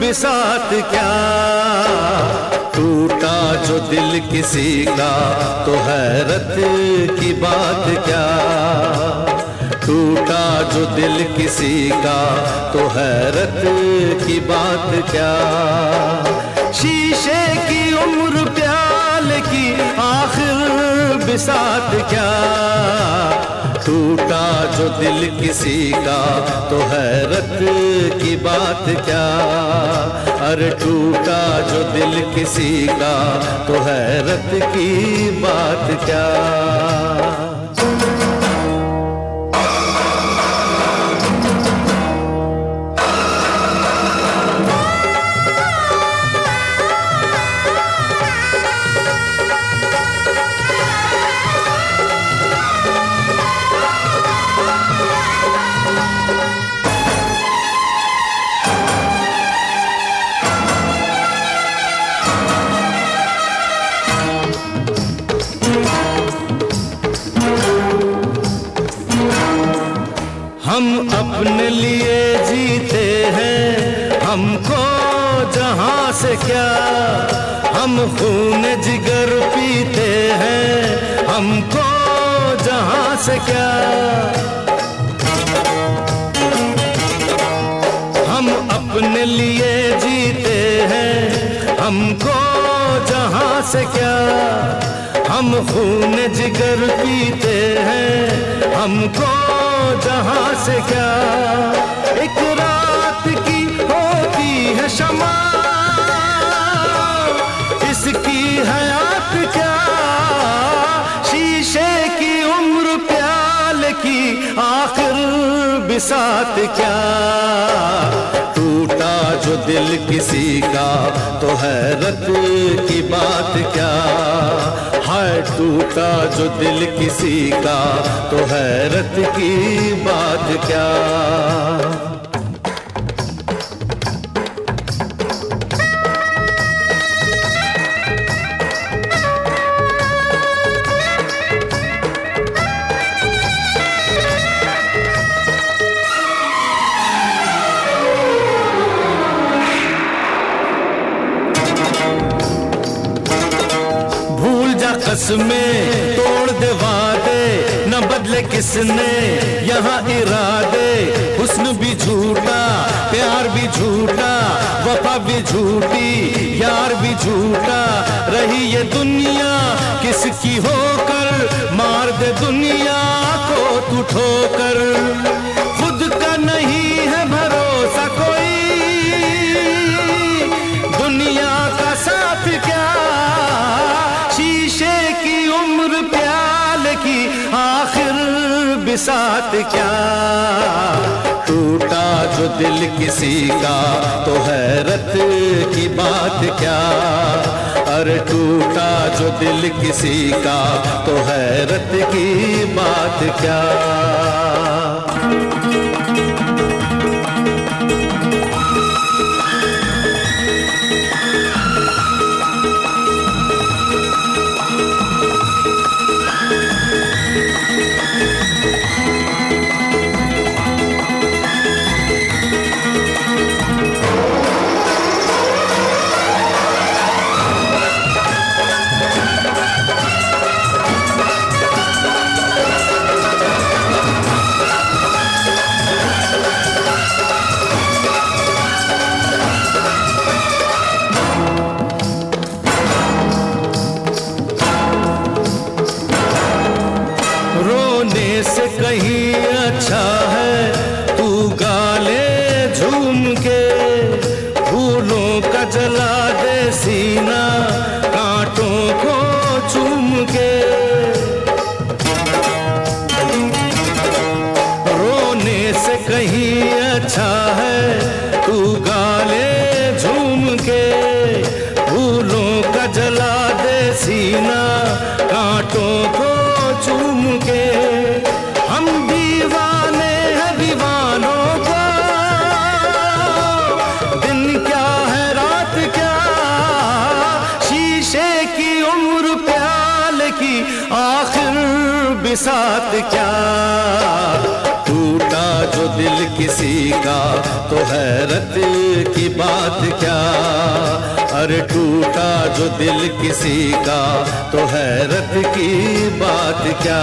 बिसात क्या? टूटा जो दिल किसी का तो हैरत की बात क्या? टूटा जो दिल किसी का तो हैरत की बात क्या? शीशे की उम्र प्याल की आखिर बिसात क्या? टूटा जो दिल किसी का तो हैरत की बात क्या? अरे टूटा जो दिल किसी का तो हैरत की बात क्या? जहाँ से क्या हम खून जिगर पीते हैं, हमको जहाँ से क्या हम अपने लिए जीते हैं, हमको जहाँ से क्या हम खून जिगर पीते हैं, हमको जहाँ से क्या एक रात की होती है शमा इसकी हयात क्या? शीशे की उम्र प्याल की आखिर बिसात क्या? टूटा जो दिल किसी का तो हैरत की बात क्या? है टूटा जो दिल किसी का तो हैरत की बात क्या? कसमें तोड़ दे वादे, न बदले किसने यहाँ इरादे। हुस्न भी झूठा, प्यार भी झूठा, वफा भी झूठी, यार भी झूठा। रही ये दुनिया, किसकी होकर मार दे दुनिया को तू ठोकर। खुद का नहीं बिसात क्या? टूटा जो दिल किसी का तो हैरत की बात क्या? अरे टूटा जो दिल किसी का तो हैरत की बात क्या? कहीं अच्छा है तू गाले झूम के फूलों का जला दे सीना, कांटों को चूम के रोने से कहीं अच्छा है तू गाले झूम के फूलों का जला दे सीना। आखिर बिसात क्या? टूटा जो दिल किसी का तो हैरत की बात क्या? अरे टूटा जो दिल किसी का तो हैरत की बात क्या?